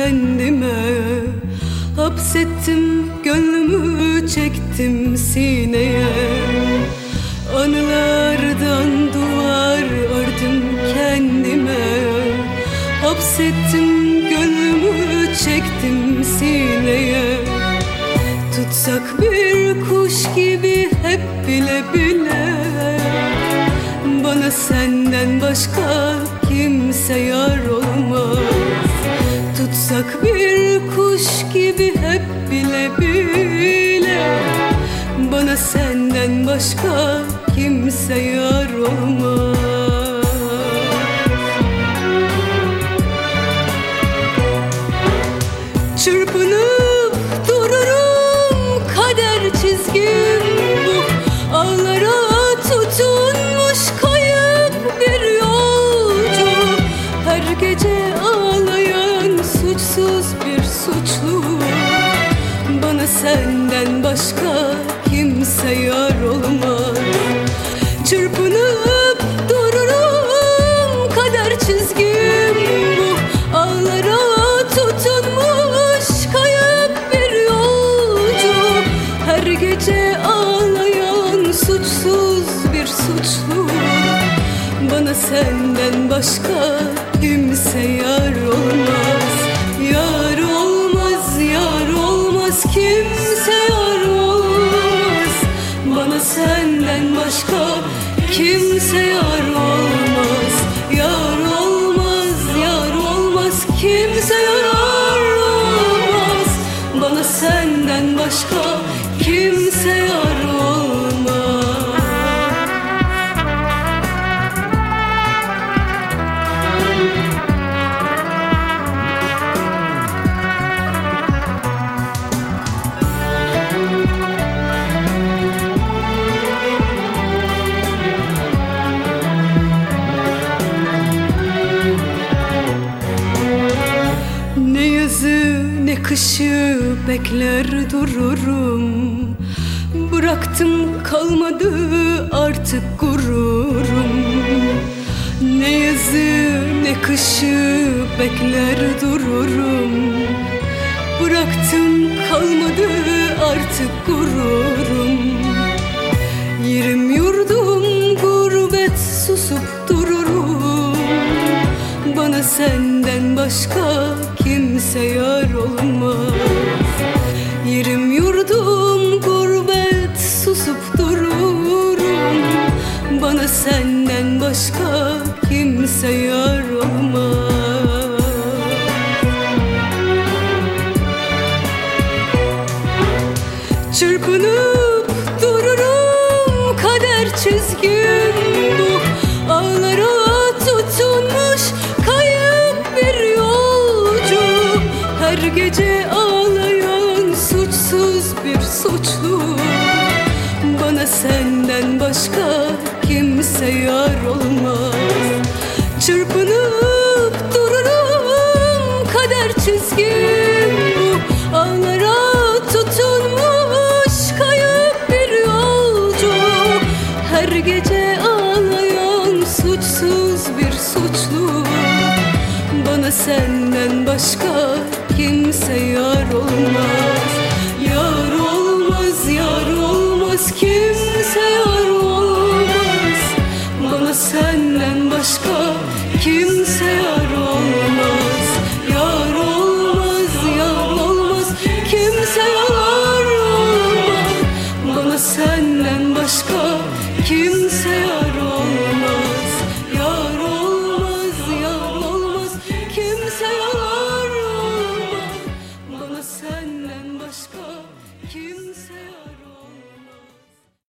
kendime. Hapsettim gönlümü çektim sineye. Anılardan duvar ördüm kendime. Hapsettim gönlümü çektim sineye. Tutsak bir kuş gibi hep bile bile. Bana senden başka kimse yar olmaz Tutsak bir kuş gibi hep bile bile. Bana senden başka kimse yar olmaz. Çırpınıp dururum kader çizgim bu. Ağlara tutunmuş kayıp bir yolcu Her gece ağlayan suçsuz bir suçlu. Bana senden başka kimse yar olmaz. Çırpınıp dururum kader çizgim bu. Ağlara tutunmuş kayıp bir yolcu. Her gece ağlayan suçsuz bir suçlu. Bana senden başka kimse yar olmaz Yar olmaz, yar olmaz. Kimse yar olmaz. Bana senden başka ne kışı bekler dururum. Bıraktım kalmadı artık gururum. Ne yazı ne kışı bekler dururum. Bıraktım kalmadı artık gururum. Yerim yurdum gurbet susup dururum. Bana senden başka kimse yar Yurdum gurbet susup dururum. Bana senden başka kimse yar olmaz Çırpınıp dururum kader çizgim bu. Ağlara tutunmuş kayıp bir yolcu. Her gece suçlu. Bana senden başka kimse yar olmaz. Çırpınıp dururum kader çizgim. Bu Ağlara tutunmuş kayıp bir yolcu. Her gece ağlayan suçsuz bir suçlu. Bana senden başka kimse yar olmaz olmaz Bana senden başka